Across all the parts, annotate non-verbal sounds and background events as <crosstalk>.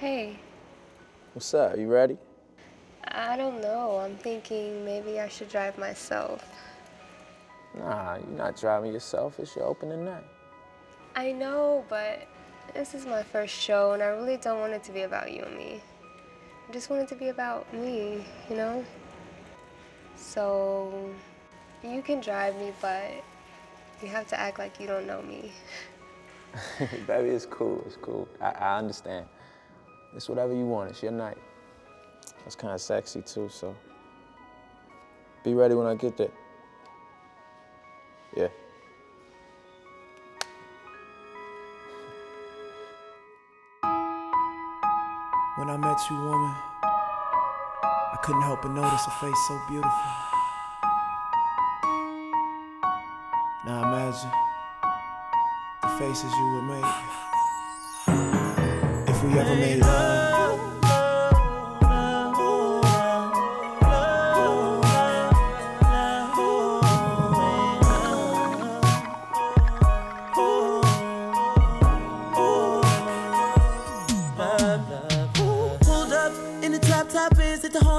Hey, What's up? You ready? I don't know. I'm thinking maybe I should drive myself. Nah, you're not driving yourself. It's your opening night. I know, but this is my first show, and I really don't want it to be about you and me. I just want it to be about me, you know? So, you can drive me, but you have to act like you don't know me. <laughs> Baby, it's cool. It's cool. I, I understand. It's whatever you want. It's your night. It's kind of sexy too, so be ready when I get there. Yeah. When I met you, woman, I couldn't help but notice a face so beautiful. Now imagine the faces you would make we ever made love.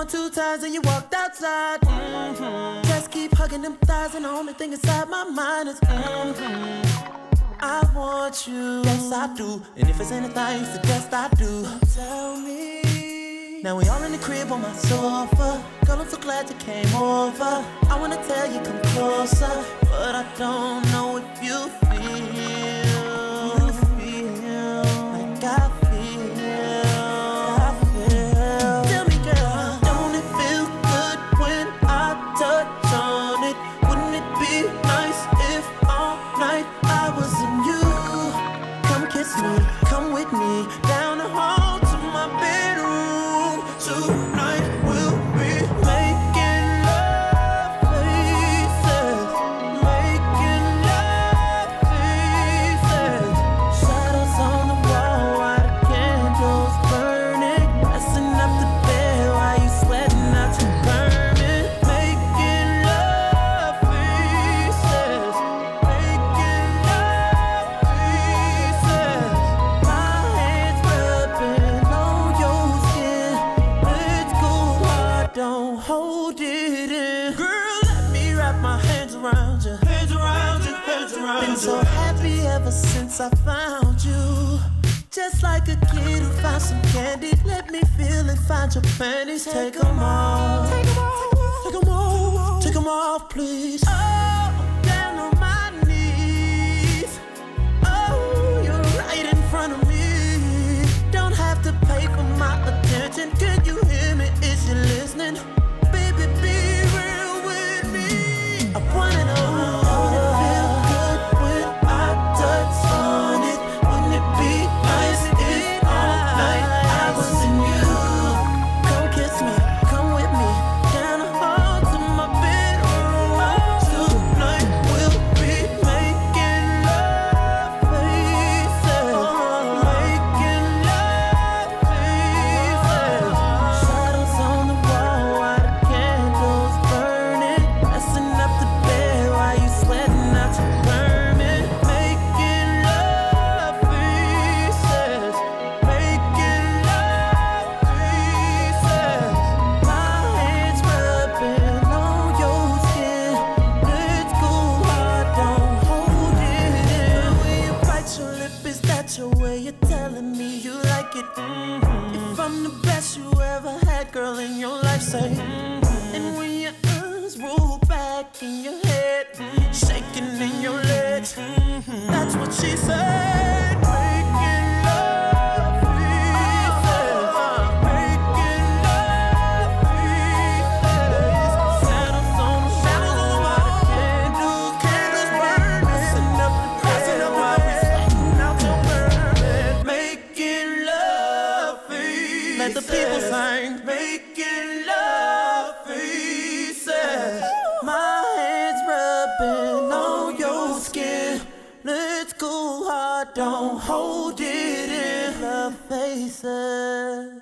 Two times, and you walked outside. Mm-hmm. Just keep hugging them thighs, and the only thing inside my mind is mm-hmm. I want you. Yes, I do. And if it's anything you suggest, I do. Tell me. Now we all in the crib on my sofa. Girl, I'm so glad you came over. I wanna tell you come closer, but I don't know if you feel. You. Hands around you, hands around you. Been so happy ever since I found you. Just like a kid who found some candy. Let me feel and find your panties. Take them off. Take them off. Take them off. Take them off, please. Oh, telling me you like it. Mm-hmm. If I'm the best you ever had, girl, in your life, say. And don't hold it in. Love faces.